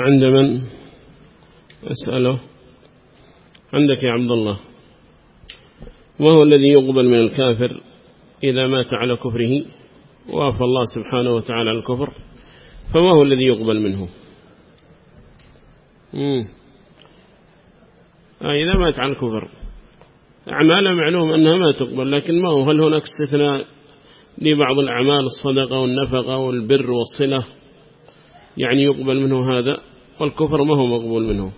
عند من؟ أسأله. عندك يا عبد الله. وهو الذي يقبل من الكافر إذا مات على كفره وافى الله سبحانه وتعالى الكفر فما هو الذي يقبل منه. آه إذا مات على الكفر. أعمال معلوم أنها ما تقبل لكن ما هو؟ هل هناك استثناء لبعض الأعمال الصدقة والنفقة والبر والصلة؟ يعني يقبل منه هذا والكفر ما هو مقبول منه.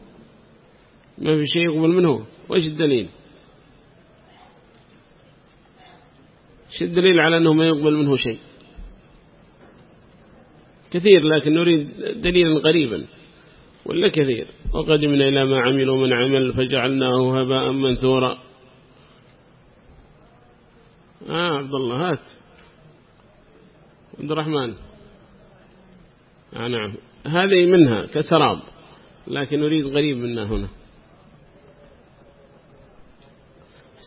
ما في شيء يقبل منه. وإيش الدليل؟ إيش الدليل على أنه ما يقبل منه شيء؟ كثير لكن نريد دليلا قريبا ولا كثير. وقدمنا إلى ما عملوا من عمل فجعلناه هباء منثورا. آه عبد الله هات. عبد الرحمن. نعم. هذه منها كسراب لكن نريد غريب منا هنا.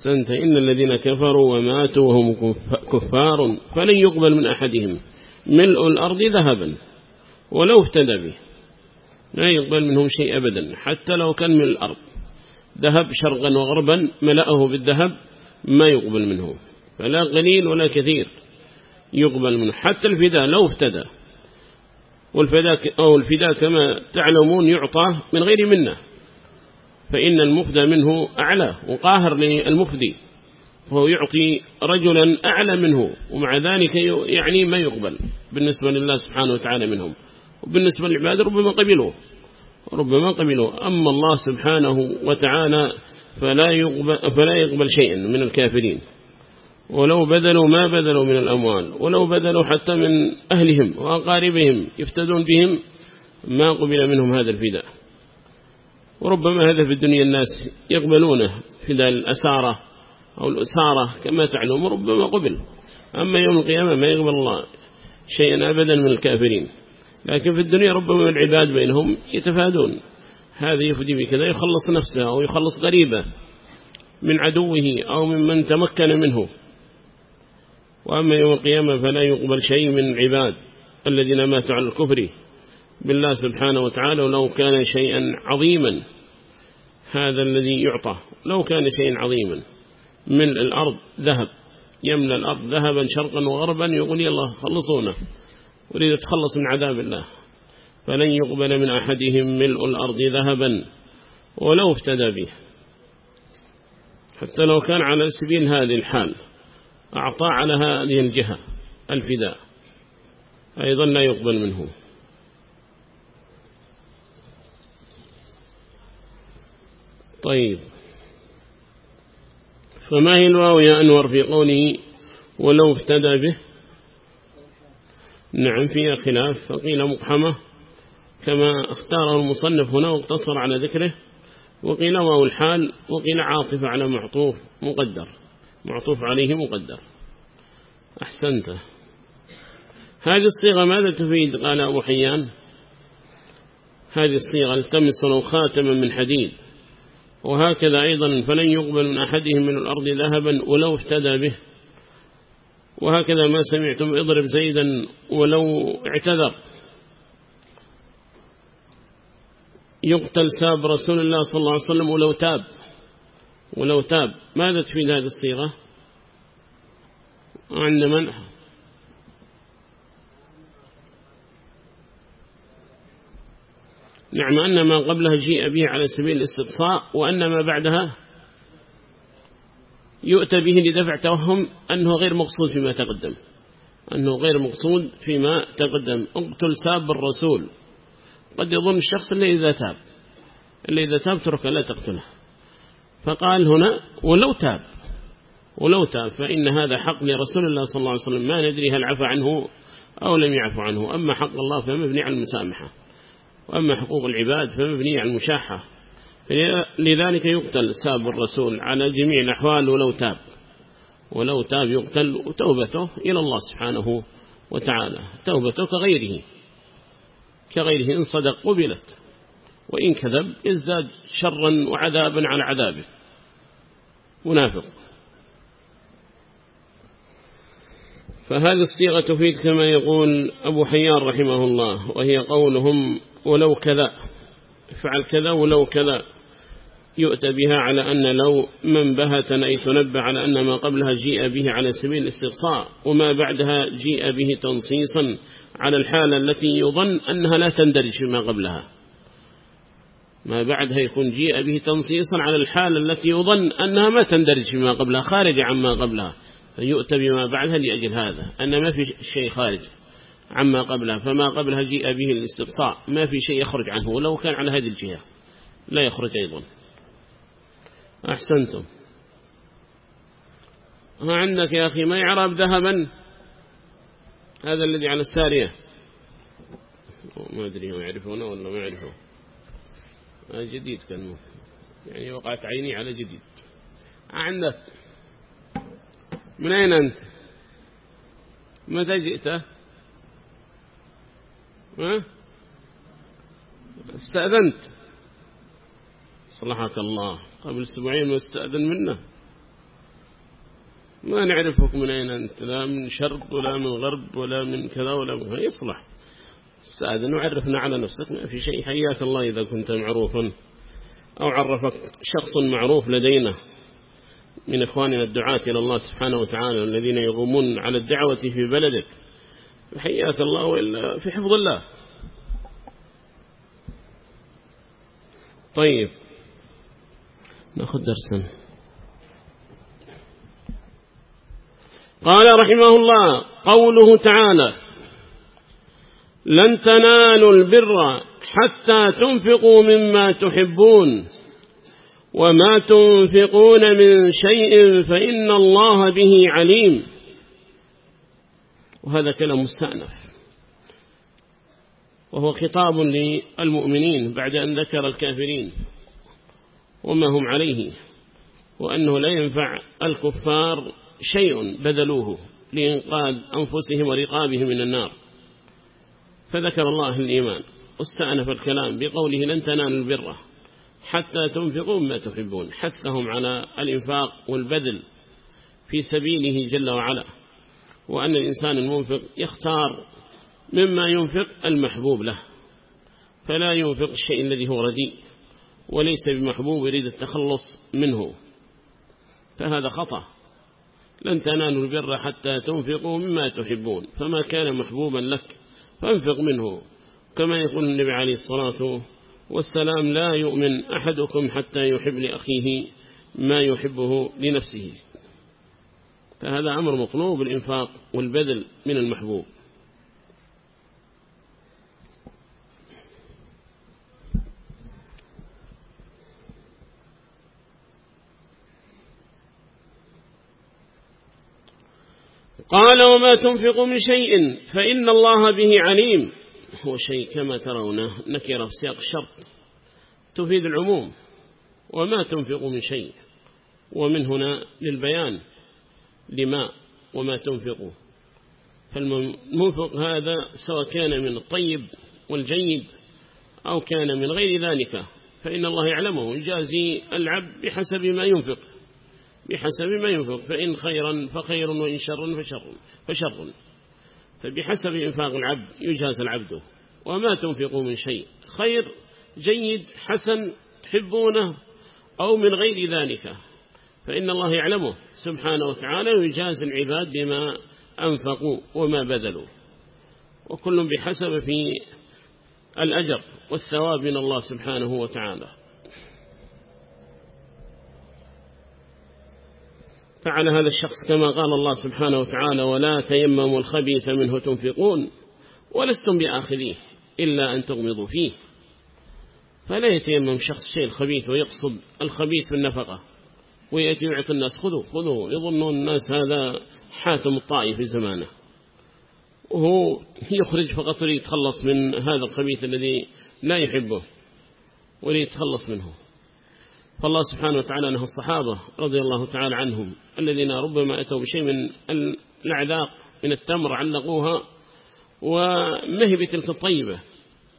سنت إن الذين كفروا وماتوا وهم كفار فلن يقبل من أحدهم. ملء الأرض ذهبا ولو افتدى به. لا يقبل منهم شيء أبدا حتى لو كان من الأرض. ذهب شرقا وغربا ملأه بالذهب ما يقبل منه. فلا قليل ولا كثير يقبل منه. حتى الفداء لو افتدى والفداء أو الفداء كما تعلمون يعطى من غير منة. فإن المفدى منه أعلى وقاهر للمفدي. فهو يعطي رجلا أعلى منه ومع ذلك يعني ما يقبل بالنسبة لله سبحانه وتعالى منهم. وبالنسبة للعباد ربما قبلوه ربما قبلوه. أما الله سبحانه وتعالى فلا يقبل, فلا يقبل شيئا من الكافرين. ولو بذلوا ما بذلوا من الأموال ولو بذلوا حتى من أهلهم وأقاربهم يفتدون بهم ما قبل منهم هذا الفداء. وربما هذا في الدنيا الناس يقبلونه فداء الأسارة أو الأسارة كما تعلم ربما قبل. أما يوم القيامة ما يقبل الله شيئا أبدا من الكافرين. لكن في الدنيا ربما العباد بينهم يتفادون. هذا يفدي بكذا يخلص نفسه أو يخلص قريبه من عدوه أو ممن تمكن منه. وأما يوم القيامة فلا يقبل شيء من العباد الذين ماتوا على الكفر بالله سبحانه وتعالى ولو كان شيئا عظيما. هذا الذي يعطى لو كان شيئا عظيما. من الأرض ذهب يملى الأرض ذهبا شرقا وغربا يقول يلا خلصونا. أريد أتخلص من عذاب الله. فلن يقبل من أحدهم ملء الأرض ذهبا ولو افتدى به. حتى لو كان على سبيل هذه الحال. أعطى على هذه الجهة الفداء أيضا لا يقبل منه. طيب. فما هي الواو يا أنور في قوله ولو افتدى به؟ نعم فيها خلاف. فقيل مقحمة كما اختاره المصنف هنا واقتصر على ذكره. وقيل واو الحال وقيل عاطف على معطوف مقدر. معطوف عليه مقدر. أحسنت. هذه الصيغة ماذا تفيد؟ قال أبو حيان. هذه الصيغة التمس له خاتما من حديد. وهكذا أيضا فلن يقبل من أحدهم من الأرض ذهبا ولو افتدى به. وهكذا ما سمعتم اضرب زيدا ولو اعتذر. يقتل ساب رسول الله صلى الله عليه وسلم ولو تاب. ولو تاب. ماذا تفيد هذه الصيغة؟ عند من؟ نعم أن ما قبلها جيء به على سبيل الاستقصاء وأن ما بعدها يؤتى به لدفع توهم أنه غير مقصود فيما تقدم. أنه غير مقصود فيما تقدم. اقتل ساب الرسول. قد يظن الشخص اللي إذا تاب. اللي إذا تاب ترك لا تقتله. فقال هنا ولو تاب ولو تاب فإن هذا حق لرسول الله صلى الله عليه وسلم ما ندري هل عفى عنه أو لم يعفو عنه أما حق الله فمبني على المسامحة وأما حقوق العباد فمبني على المشاحة لذلك يقتل ساب الرسول على جميع الأحوال ولو تاب ولو تاب يقتل وتوبته إلى الله سبحانه وتعالى توبته كغيره كغيره إن صدق قبلت وإن كذب ازداد شرا وعذابا على عذابه. منافق. فهذه الصيغة تفيد كما يقول أبو حيان رحمه الله وهي قولهم ولو كذا افعل كذا ولو كذا يؤتى بها على أن لو منبهة أي تنبه على أن ما قبلها جيء به على سبيل الاستقصاء وما بعدها جيء به تنصيصا على الحالة التي يظن أنها لا تندرج فيما قبلها. ما بعدها يكون جيء به تنصيصا على الحالة التي يظن أنها ما تندرج فيما قبلها خارج عما قبلها. فيؤتى بما بعدها لأجل هذا أن ما في شيء خارج عما قبلها. فما قبلها جيء به الاستقصاء ما في شيء يخرج عنه ولو كان على هذه الجهة لا يخرج أيضا. أحسنتم. ها عندك يا أخي ما يعرب ذهبا؟ هذا الذي على السارية. ما أدري هم يعرفونه ولا ما يعرفه. جديد كان يعني وقعت عيني على جديد. عندك. من أين أنت؟ متى جئت؟ ها؟ استأذنت. صلحك الله. قبل أسبوعين واستأذن منا. ما نعرفك من أين أنت؟ لا من شرق ولا من غرب ولا من كذا ولا من يصلح. استأذن وعرفنا على نفسك ما في شيء. حياك الله إذا كنت معروفا أو عرفك شخص معروف لدينا. من إخواننا الدعاة إلى الله سبحانه وتعالى الذين يقومون على الدعوة في بلدك. حياك الله وإلا في حفظ الله. طيب. نأخذ درسا. قال رحمه الله قوله تعالى لن تنالوا البر حتى تنفقوا مما تحبون. وما تنفقون من شيء فإن الله به عليم. وهذا كلام مستأنف. وهو خطاب للمؤمنين بعد أن ذكر الكافرين. وما هم عليه. وأنه لا ينفع الكفار شيء بذلوه لإنقاذ أنفسهم ورقابهم من النار. فذكر الله الإيمان واستأنف الكلام بقوله لن تنالوا البر حتى تنفقوا ما تحبون حثهم على الإنفاق والبذل في سبيله جل وعلا وأن الإنسان المنفق يختار مما ينفق المحبوب له فلا ينفق الشيء الذي هو رديء وليس بمحبوب يريد التخلص منه فهذا خطأ. لن تنالوا البر حتى تنفقوا مما تحبون فما كان محبوبا لك. فانفق منه. كما يقول النبي عليه الصلاة والسلام لا يؤمن أحدكم حتى يحب لأخيه ما يحبه لنفسه. فهذا أمر مطلوب الإنفاق والبذل من المحبوب. قال وما تنفق من شيء فإن الله به عليم. هو شيء كما ترونه نكر في سياق الشرط. تفيد العموم. وما تنفق من شيء. ومن هنا للبيان. لما وما تنفق فالمنفق هذا سواء كان من الطيب والجيد أو كان من غير ذلك. فإن الله يعلمه. يجازي العبد بحسب ما ينفق. بحسب ما ينفق فإن خيرا فخير وإن شرا فشر فشر. فبحسب إنفاق العبد يجاز العبد وما تنفقوا من شيء. خير جيد حسن تحبونه أو من غير ذلك. فإن الله يعلمه سبحانه وتعالى ويجاز العباد بما أنفقوا وما بذلوا. وكل بحسب في الأجر والثواب من الله سبحانه وتعالى. فعل هذا الشخص كما قال الله سبحانه وتعالى ولا تيمموا الخبيث منه تنفقون ولستم بآخذيه إلا أن تغمضوا فيه. فلا يتيمم شخص شيء الخبيث ويقصد الخبيث في النفقة ويأتي يعطي الناس خذوا خذوا يظنون الناس هذا حاتم الطائي في زمانه. وهو يخرج فقط ليتخلص من هذا الخبيث الذي لا يحبه وليتخلص منه. فالله سبحانه وتعالى نهى الصحابة رضي الله تعالى عنهم الذين ربما أتوا بشيء من الأعذاق من التمر علقوها ومهب تلك الطيبة؟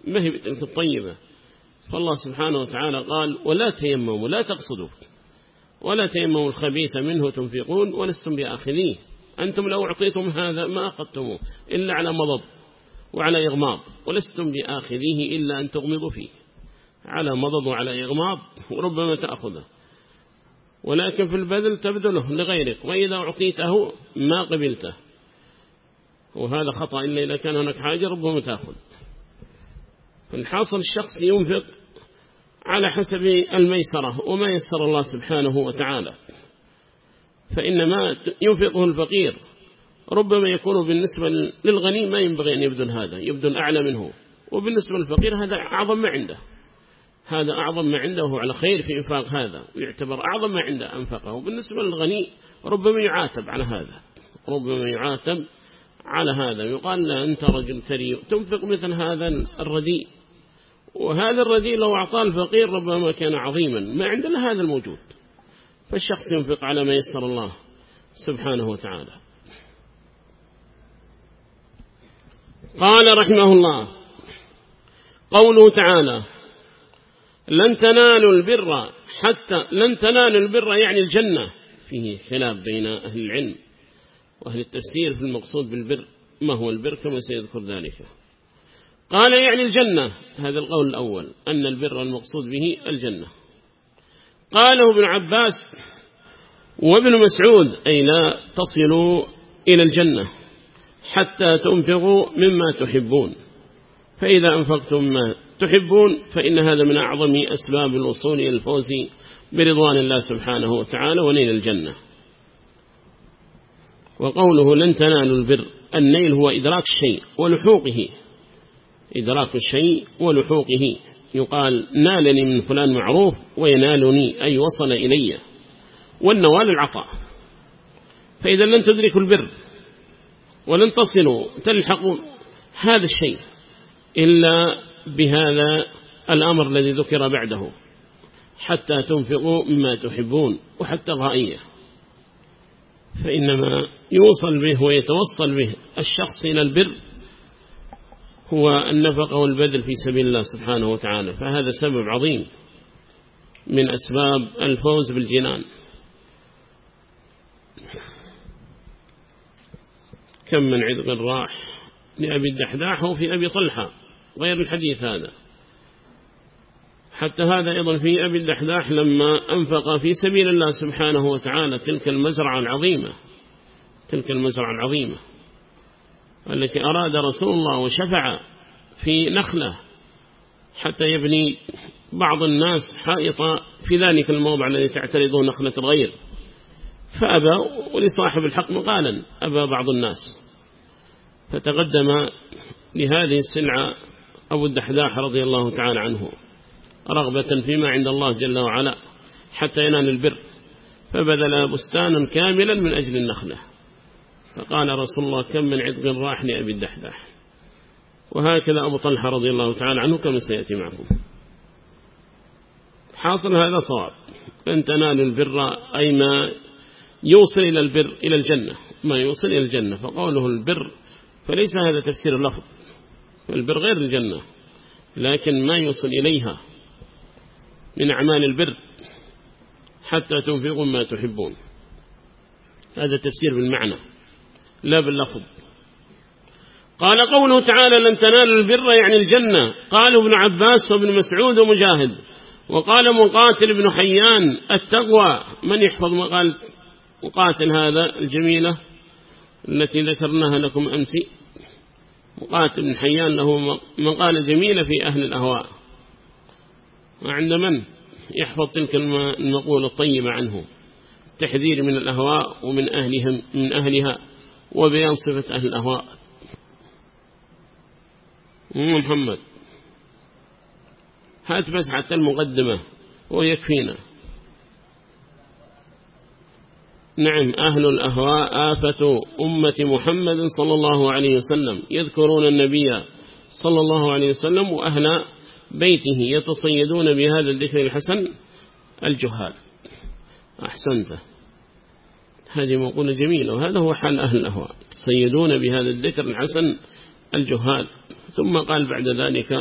مهب تلك الطيبة؟ فالله سبحانه وتعالى قال ولا تيمموا لا تقصدوا ولا تيمموا الخبيث منه تنفقون ولستم بآخذيه أنتم لو أعطيتم هذا ما أخذتموه إلا على مضض وعلى إغماض ولستم بآخذيه إلا أن تغمضوا فيه. على مضض وعلى إغماض وربما تأخذه. ولكن في البذل تبذله لغيرك وإذا أعطيته ما قبلته. وهذا خطأ إلا إذا كان هناك حاجة ربما تأخذ. فالحاصل الشخص ينفق على حسب الميسرة وما يسر الله سبحانه وتعالى. فإنما ينفقه الفقير. ربما يكون بالنسبة للغني ما ينبغي أن يبذل هذا يبذل أعلى منه. وبالنسبة للفقير هذا أعظم ما عنده. هذا أعظم ما عنده على خير في إنفاق هذا ويعتبر أعظم ما عنده أنفقه. وبالنسبة للغني ربما يعاتب على هذا ربما يعاتب على هذا. يقال له أنت رجل ثري تنفق مثل هذا الرديء وهذا الرديء لو أعطاه الفقير ربما كان عظيما ما عندنا هذا الموجود. فالشخص ينفق على ما يسر الله سبحانه وتعالى. قال رحمه الله قوله تعالى لن تنالوا البر حتى لن تنالوا البر يعني الجنة. فيه خلاف بين أهل العلم وأهل التفسير في المقصود بالبر. ما هو البر كما سيذكر ذلك. قال يعني الجنة هذا القول الأول أن البر المقصود به الجنة. قاله ابن عباس وابن مسعود أي لا تصلوا إلى الجنة حتى تنفقوا مما تحبون. فإذا أنفقتم ما تحبون فإن هذا من أعظم أسباب الوصول إلى الفوز برضوان الله سبحانه وتعالى ونيل الجنة. وقوله لن تنالوا البر النيل هو إدراك الشيء ولحوقه. إدراك الشيء ولحوقه. يقال نالني من فلان معروف وينالني أي وصل إلي. والنوال العطاء. فإذا لن تدركوا البر ولن تصلوا تلحقوا هذا الشيء. إلا بهذا الأمر الذي ذكر بعده حتى تنفقوا مما تحبون وحتى غائية فإنما يوصل به ويتوصل به الشخص إلى البر هو النفق والبذل في سبيل الله سبحانه وتعالى. فهذا سبب عظيم من أسباب الفوز بالجنان. كم من عذق راح لأبي الدحداح وفي أبي طلحة. غير الحديث هذا. حتى هذا أيضا في أبي الدحداح لما أنفق في سبيل الله سبحانه وتعالى تلك المزرعة العظيمة تلك المزرعة العظيمة التي أراد رسول الله وشفع في نخلة حتى يبني بعض الناس حائطة في ذلك الموضع الذي تعترضه نخلة الغير. فأبى ولصاحب الحق مقالا أبى بعض الناس. فتقدم لهذه السلعة أبو الدحداح رضي الله تعالى عنه رغبة فيما عند الله جل وعلا حتى ينال البر فبذل بستانا كاملا من أجل النخلة. فقال رسول الله كم من عدق راح لأبي الدحداح؟ وهكذا أبو طلحة رضي الله تعالى عنه كما سيأتي معكم. حاصل هذا صواب أن تنال البر أي ما يوصل إلى البر إلى الجنة ما يوصل إلى الجنة فقوله البر فليس هذا تفسير اللفظ. البر غير الجنة لكن ما يوصل إليها من أعمال البر حتى تنفقوا ما تحبون. هذا تفسير بالمعنى لا باللفظ. قال قوله تعالى لن تنالوا البر يعني الجنة قال ابن عباس وابن مسعود ومجاهد وقال مقاتل بن حيان التقوى من يحفظ مقال مقاتل هذا الجميلة التي ذكرناها لكم أمسي مقاتل بن حيان له مقالة جميلة في أهل الأهواء. وعند من يحفظ تلك المقولة الطيبة عنه؟ التحذير من الأهواء ومن أهلهم من أهلها وبيان صفة أهل الأهواء. محمد. هات بس حتى المقدمة ويكفينا نعم أهل الأهواء آفة أمة محمد صلى الله عليه وسلم يذكرون النبي صلى الله عليه وسلم وأهل بيته يتصيدون بهذا الذكر الحسن الجهال. أحسنت. هذه مقولة جميلة وهذا هو حال أهل الأهواء يتصيدون بهذا الذكر الحسن الجهال. ثم قال بعد ذلك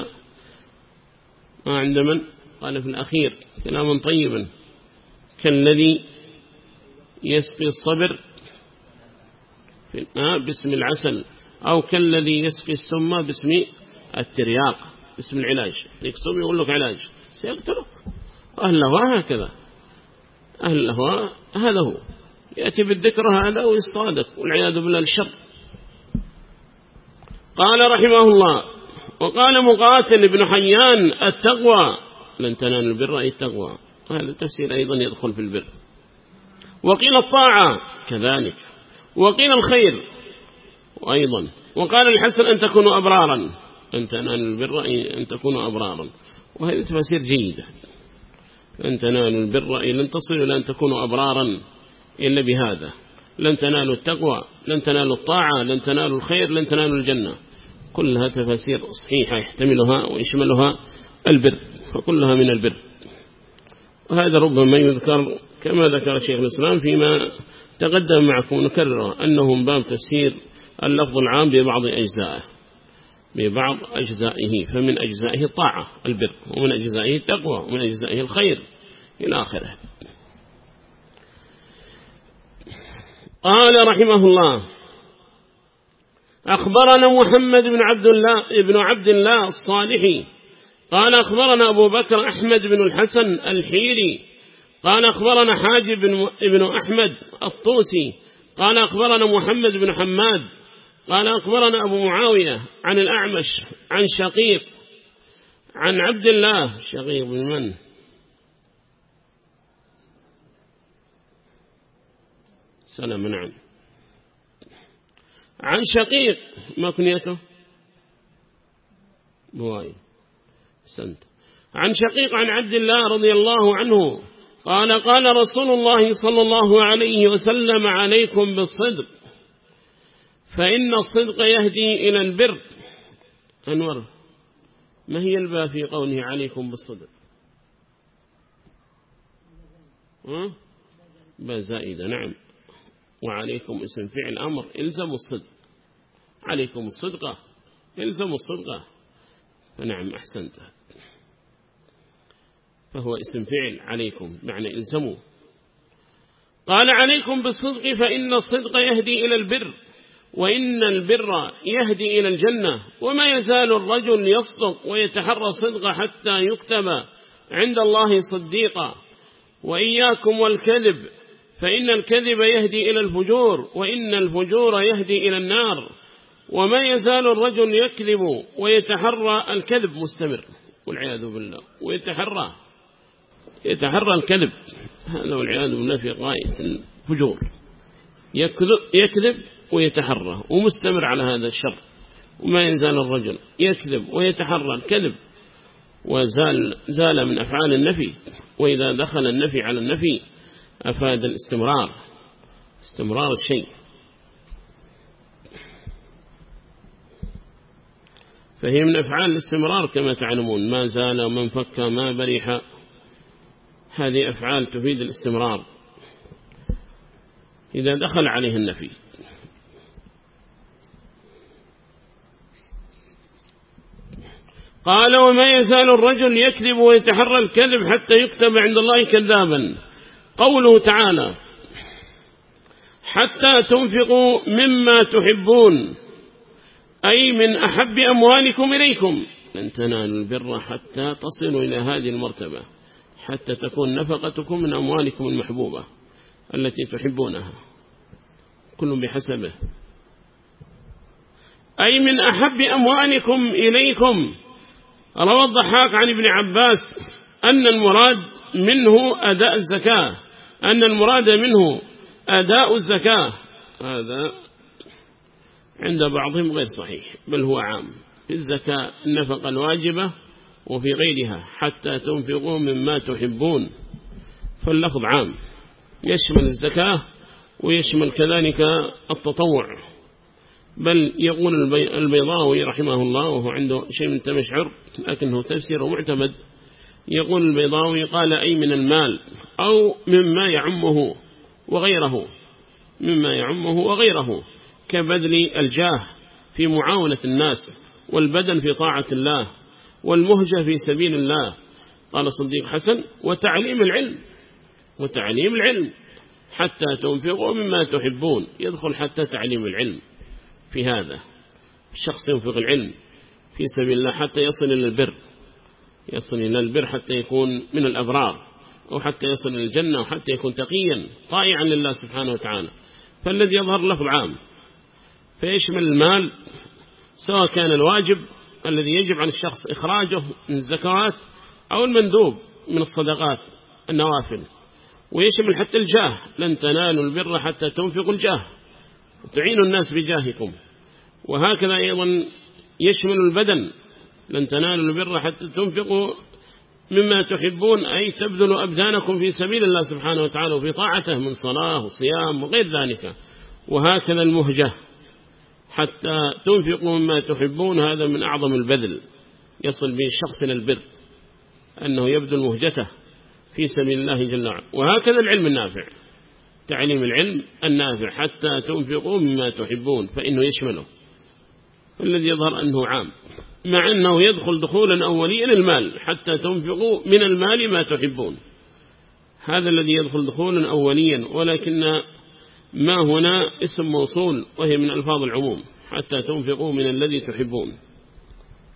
ما عند من؟ قال في الأخير كلاما طيبا كالذي يسقي الصبر باسم العسل أو كالذي يسقي السم باسم الترياق باسم العلاج. يكسب يقول لك علاج سيقتلك. أهل الهواء هكذا. أهل الهواء هذا هو. يأتي بالذكر هذا ويصطادك والعياذ بالله الشر. قال رحمه الله وقال مقاتل بن حيان التقوى. لن تنالوا البر أي التقوى. هذا التفسير أيضا يدخل في البر. وقيل الطاعة كذلك. وقيل الخير وأيضا وقال الحسن أن تكونوا أبرارا. أن تنالوا البر أن تكونوا أبرارا. وهذه تفسير جيدة. أن تنالوا البر لن تصلوا إلى أن تكونوا أبرارا. إلا بهذا. لن تنالوا التقوى لن تنالوا الطاعة لن تنالوا الخير لن تنالوا الجنة. كلها تفاسير صحيحة يحتملها ويشملها البر فكلها من البر. وهذا ربما يذكر كما ذكر شيخ الإسلام فيما تقدم معكم نكرر أنه من باب تفسير اللفظ العام ببعض أجزائه ببعض أجزائه فمن أجزائه الطاعة البر ومن أجزائه التقوى ومن أجزائه الخير إلى آخره. قال رحمه الله أخبرنا محمد بن عبد الله ابن عبد الله الصالحي قال أخبرنا أبو بكر أحمد بن الحسن الحيري قال أخبرنا حاجب بن أحمد الطوسي. قال أخبرنا محمد بن حماد. قال أخبرنا أبو معاوية عن الأعمش عن شقيق عن عبد الله. شقيق بن من؟ سلام نعم. عن شقيق. ما كنيته؟ بواي. سنت. عن شقيق عن عبد الله رضي الله عنه. قال قال رسول الله صلى الله عليه وسلم عليكم بالصدق فإن الصدق يهدي إلى البر. أنور ما هي الباء في قوله عليكم بالصدق؟ باء زائدة نعم. وعليكم اسم فعل أمر إلزموا الصدق. عليكم الصدقة إلزموا الصدقة. فنعم أحسنت. فهو اسم فعل عليكم معنى إلزموا. قال عليكم بالصدق فإن الصدق يهدي إلى البر وإن البر يهدي إلى الجنة وما يزال الرجل يصدق ويتحرى صدق حتى يكتب عند الله صديقا. وإياكم والكذب فإن الكذب يهدي إلى الفجور وإن الفجور يهدي إلى النار. وما يزال الرجل يكذب ويتحرى الكذب مستمر والعياذ بالله ويتحرى. يتحرى الكذب هذا والعياذ بالله في غاية الفجور. يكذب, يكذب ويتحرى ومستمر على هذا الشر. وما يزال الرجل يكذب ويتحرى الكذب. وزال زال من أفعال النفي. وإذا دخل النفي على النفي أفاد الاستمرار. استمرار الشيء. فهي من أفعال الاستمرار كما تعلمون. ما زال ومن فك ما برح. هذه أفعال تفيد الاستمرار. إذا دخل عليه النفي. قال وما يزال الرجل يكذب ويتحرى الكذب حتى يكتب عند الله كذابا. قوله تعالى حتى تنفقوا مما تحبون أي من أحب أموالكم إليكم. لن تنالوا البر حتى تصلوا إلى هذه المرتبة. حتى تكون نفقتكم من أموالكم المحبوبة التي تحبونها. كل بحسبه. أي من أحب أموالكم إليكم. روى الضحاك عن ابن عباس أن المراد منه أداء الزكاة. أن المراد منه أداء الزكاة. هذا عند بعضهم غير صحيح بل هو عام. في الزكاة النفقة الواجبة وفي غيرها حتى تنفقوا مما تحبون فاللفظ عام. يشمل الزكاة ويشمل كذلك التطوع. بل يقول البيضاوي رحمه الله وهو عنده شيء من تمشعر لكنه تفسير معتمد يقول البيضاوي قال أي من المال أو مما يعمه وغيره مما يعمه وغيره كبذل الجاه في معاونة الناس والبدن في طاعة الله والمهجة في سبيل الله. قال صديق حسن وتعليم العلم وتعليم العلم. حتى تنفقوا مما تحبون. يدخل حتى تعليم العلم في هذا. الشخص ينفق العلم في سبيل الله حتى يصل إلى البر. يصل إلى البر حتى يكون من الأبرار أو حتى يصل إلى الجنة وحتى يكون تقيا طائعا لله سبحانه وتعالى. فالذي يظهر له العام فيشمل المال سواء كان الواجب الذي يجب عن الشخص إخراجه من الزكوات أو المندوب من الصدقات النوافل. ويشمل حتى الجاه لن تنالوا البر حتى تنفقوا الجاه. تعينوا الناس بجاهكم. وهكذا أيضا يشمل البدن لن تنالوا البر حتى تنفقوا مما تحبون أي تبذلوا أبدانكم في سبيل الله سبحانه وتعالى وفي طاعته من صلاة وصيام وغير ذلك. وهكذا المهجة. حتى تنفقوا مما تحبون هذا من أعظم البذل يصل به الشخص إلى البر أنه يبذل مهجته في سبيل الله جل وعلا. وهكذا العلم النافع تعليم العلم النافع حتى تنفقوا مما تحبون فإنه يشمله. الذي يظهر أنه عام مع أنه يدخل دخولا أوليا المال حتى تنفقوا من المال ما تحبون. هذا الذي يدخل دخولا أوليا ولكن ما هنا اسم موصول وهي من ألفاظ العموم حتى تنفقوا من الذي تحبون.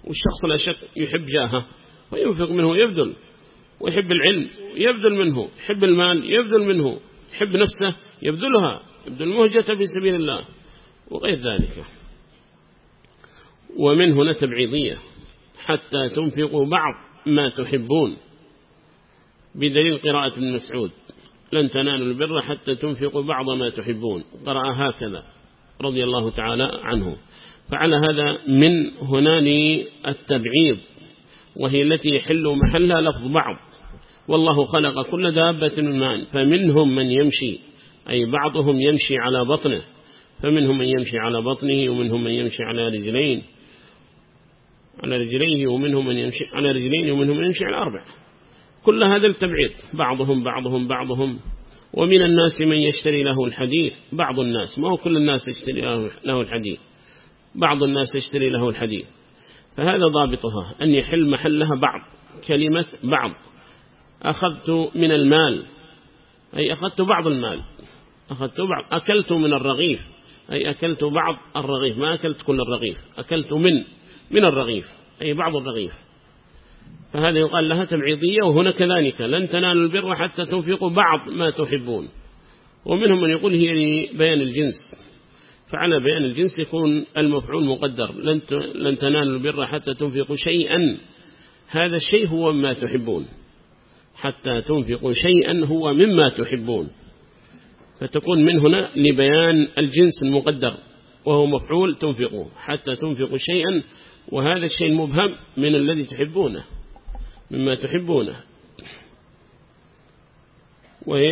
والشخص لا شك يحب جاهه وينفق منه يبذل ويحب العلم يبذل منه يحب المال يبذل منه يحب نفسه يبذلها يبذل مهجة في سبيل الله وغير ذلك. ومن هنا تبعيضية حتى تنفقوا بعض ما تحبون بدليل قراءة ابن مسعود. لن تنالوا البر حتى تنفقوا بعض ما تحبون. قرأ هكذا رضي الله تعالى عنه. فعلى هذا من هناني التبعيض وهي التي يحل محلها لفظ بعض. والله خلق كل دابة من فمنهم من يمشي أي بعضهم يمشي على بطنه. فمنهم من يمشي على بطنه ومنهم من يمشي على رجلين. على رجليه ومنهم من يمشي على رجلين ومنهم من يمشي على أربع. كل هذا التبعيض. بعضهم بعضهم بعضهم. ومن الناس من يشتري له الحديث. بعض الناس. ما هو كل الناس يشتري له الحديث. بعض الناس يشتري له الحديث. فهذا ضابطها. أن يحل محلها بعض. كلمة بعض. أخذت من المال. أي أخذت بعض المال. أخذت بعض. أكلت من الرغيف. أي أكلت بعض الرغيف. ما أكلت كل الرغيف. أكلت من من الرغيف. أي بعض الرغيف. فهذا يقال لها تبعيضية وهنا كذلك. لن تنالوا البر حتى تنفقوا بعض ما تحبون. ومنهم من يقول هي لبيان الجنس. فعلى بيان الجنس يكون المفعول مقدر. لن تنالوا البر حتى تنفقوا شيئا. هذا الشيء هو ما تحبون. حتى تنفقوا شيئا هو مما تحبون. فتكون من هنا لبيان الجنس المقدر. وهو مفعول تنفقوا حتى تنفقوا شيئا. وهذا الشيء المبهم من الذي تحبونه. مما تحبونه. وهي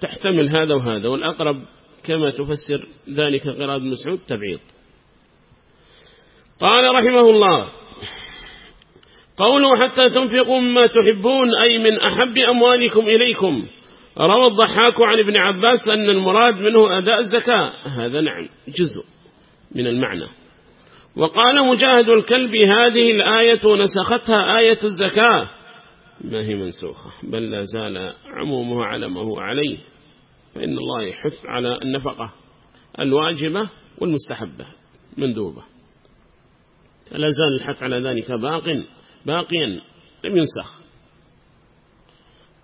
تحتمل هذا وهذا والأقرب كما تفسر ذلك قراءة مسعود تبعيض. قال رحمه الله قوله حتى تنفقوا مما تحبون أي من أحب أموالكم إليكم. روى الضحاك عن ابن عباس أن المراد منه أداء الزكاة. هذا نعم جزء من المعنى. وقال مجاهد الكلب هذه الآية نسختها آية الزكاة. ما هي منسوخة. بل لا زال عمومها على ما هو عليه. فإن الله يحث على النفقة الواجبة والمستحبة مندوبة. فلا زال الحث على ذلك باق باقيا لم ينسخ.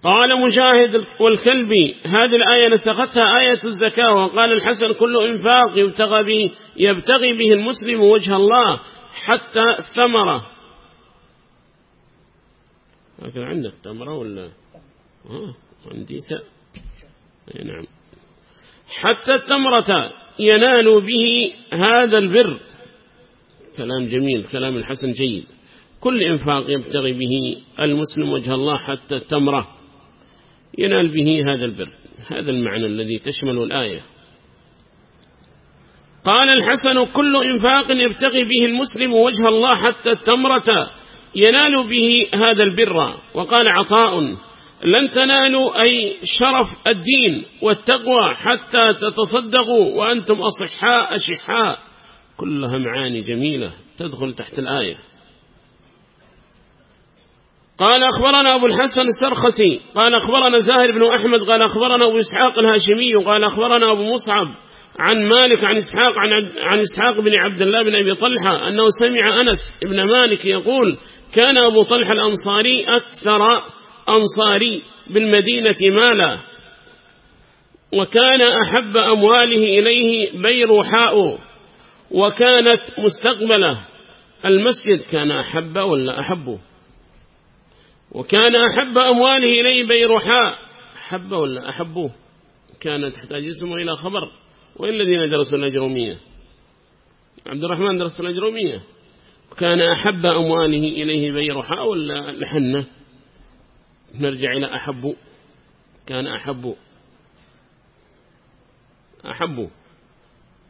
قال مجاهد والكلبي هذه الآية نسختها آية الزكاة وقال الحسن كل إنفاق يبتغى به, يبتغي به المسلم وجه الله حتى الثمرة هكذا عندك تمرة ولا؟ آه عندي ثاء نعم. حتى التمرة ينال به هذا البر. كلام جميل كلام الحسن جيد. كل إنفاق يبتغي به المسلم وجه الله حتى التمرة ينال به هذا البر هذا المعنى الذي تشمل الآية. قال الحسن كل إنفاق يبتغي به المسلم وجه الله حتى التمرة ينال به هذا البر. وقال عطاء لن تنالوا أي شرف الدين والتقوى حتى تتصدقوا وأنتم أصحاء أشحاء. كلها معاني جميلة تدخل تحت الآية. قال أخبرنا أبو الحسن السرخسي قال أخبرنا زاهر بن أحمد قال أخبرنا أبو إسحاق الهاشمي قال أخبرنا أبو مصعب عن مالك عن إسحاق عن, عن إسحاق بن عبد الله بن أبي طلحة أنه سمع أنس بن مالك يقول كان أبو طلحة الأنصاري أكثر أنصاري بالمدينة مالا وكان أحب أمواله إليه بيرحاء وكانت مستقبله المسجد كان أحب ولا أحب وكان أحب أمواله إليه بيرحاء أحب ولا أحبه؟ كانت تحتاج اسمه إلى خبر. وإن الذين درسوا الأجرومية عبد الرحمن درس الأجرومية كان أحب أمواله إليه بيرحاء ولا لحنة؟ نرجع إلى أحب. كان أحب. أحب.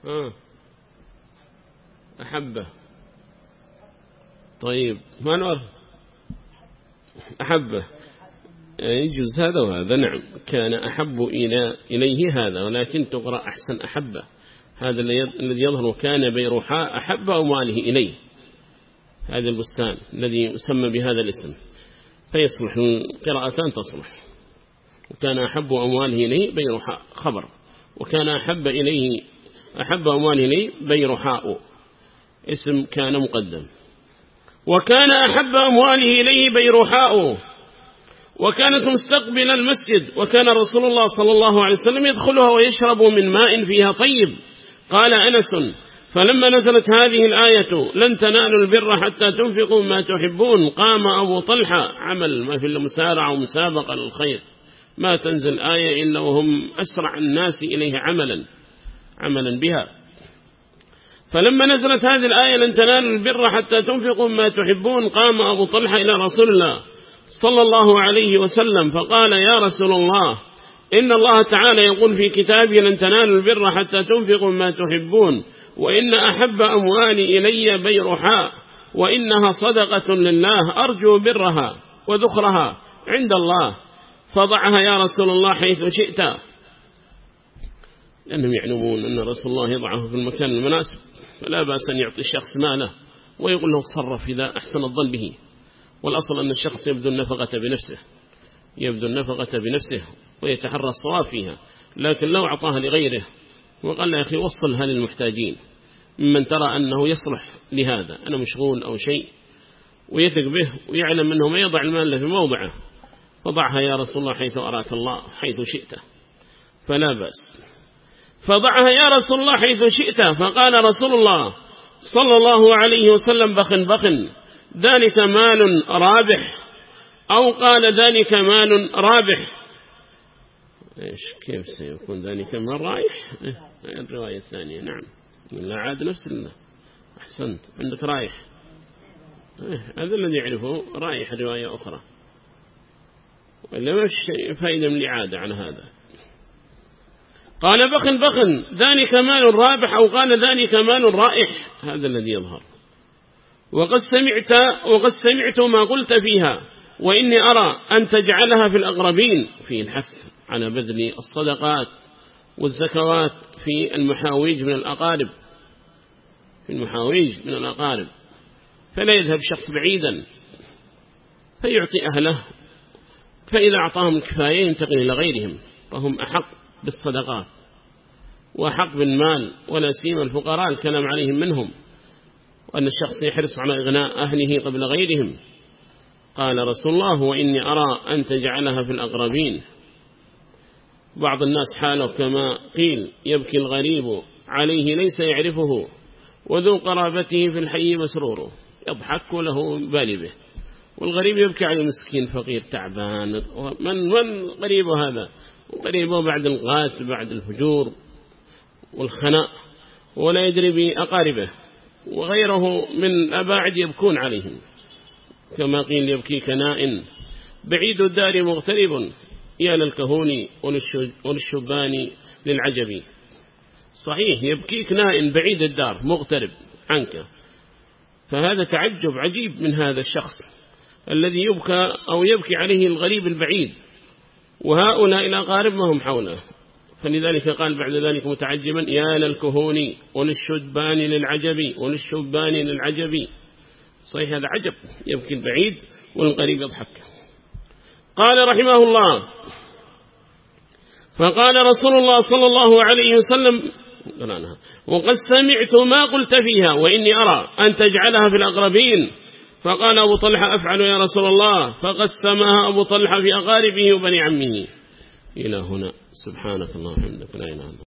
آه. أحبه طيب ما نعرف أحبه. يجوز هذا وهذا. نعم كان أحب إلى إليه هذا ولكن تقرأ أحسن أحبه. هذا الذي يظهر كان بيروحاء أحب أمواله إليه. هذا البستان الذي يسمى بهذا الاسم. فيصلح القراءتان تصلح. وكان أحب أمواله إليه بيروحاء خبر. وكان أحب إليه أحب أمواله إليه بيروحاء. اسم كان مقدم. وكان أحب أمواله إليه بيروحاء. وكانت مستقبل المسجد وكان رسول الله صلى الله عليه وسلم يدخلها ويشرب من ماء فيها طيب. قال أنس فلما نزلت هذه الآية لن تنالوا البر حتى تنفقوا ما تحبون. قام أبو طلحة عمل ما في المسارعة ومسابقة للخير. ما تنزل آية إلا وهم أسرع الناس إليه عملا عملا بها. فلما نزلت هذه الآية لن تنالوا البر حتى تنفقوا ما تحبون قام أبو طلحة إلى رسول الله صلى الله عليه وسلم فقال يا رسول الله إن الله تعالى يقول في كتابه لن تنالوا البر حتى تنفقوا ما تحبون وإن أحب أموالي إلي بيرحاء وإنها صدقة لله أرجو برها وذخرها عند الله. فضعها يا رسول الله حيث شئت. لأنهم يعلمون أن رسول الله يضعه في المكان المناسب فلا بأس أن يعطي الشخص ماله ويقول له تصرف إذا أحسن الظن به. والأصل أن الشخص يبدو النفقة بنفسه يبدو النفقة بنفسه ويتحرى الصواب فيها لكن لو أعطاها لغيره وقال يا أخي وصلها للمحتاجين. ممن ترى أنه يصلح لهذا أنا مشغول أو شيء ويثق به ويعلم أنه ما يضع المال في موضعه فضعها يا رسول الله حيث أراك الله حيث شئت. فلا بأس. فضعها يا رسول الله حيث شئت فقال رسول الله صلى الله عليه وسلم بخ بخ ذلك مال رابح. أو قال ذلك مال رابح. إيش كيف سيكون ذلك مال رايح إيه الرواية الثانية نعم. لا عاد نفس الله أحسنت عندك رايح. إيه هذا الذي يعرفه رايح رواية أخرى. وإلا ما فائدة من الإعادة عن هذا؟ قال بخن بخن ذلك مال رابح أو قال ذلك مال رائح. هذا الذي يظهر. وقد سمعت وقد سمعت ما قلت فيها وإني أرى أن تجعلها في الأقربين. في الحث على بذل الصدقات والزكوات في المحاويج من الأقارب. في المحاويج من الأقارب. فلا يذهب شخص بعيدا. فيعطي أهله. فإذا أعطاهم الكفاية ينتقل إلى غيرهم. فهم أحق. بالصدقات. وأحق بالمال ولا سيما الفقراء الكلام عليهم منهم وأن الشخص يحرص على إغناء أهله قبل غيرهم. قال رسول الله وإني أرى أن تجعلها في الأقربين. بعض الناس حاله كما قيل يبكي الغريب عليه ليس يعرفه وذو قرابته في الحي مسرور يضحك وله بالي به. والغريب يبكي على مسكين فقير تعبان. من من قريب هذا؟ قريبه بعد الغات بعد الفجور والخناء ولا يدري بأقاربه وغيره من أباعد يبكون عليهم. كما قيل يبكي كناء بعيد الدار مغترب. يا للكهون وللشبان للعجب. صحيح يبكيك نائن بعيد الدار مغترب عنك. فهذا تعجب عجيب من هذا الشخص الذي يبكى أو يبكي عليه الغريب البعيد. وهؤلاء الأقارب ما هم حوله. فلذلك قال بعد ذلك متعجبا يا للكهون وللشبان للعجب وللشبان للعجب. صحيح هذا عجب. يبكي البعيد والقريب يضحك. قال رحمه الله فقال رسول الله صلى الله عليه وسلم وقد سمعت ما قلت فيها وإني أرى أن تجعلها في الأقربين. فقال أبو طلحة أفعل يا رسول الله. فقسمها أبو طلحة في أقاربه وبني عمه. إلى هنا. سبحانك الله وحمدك لا إله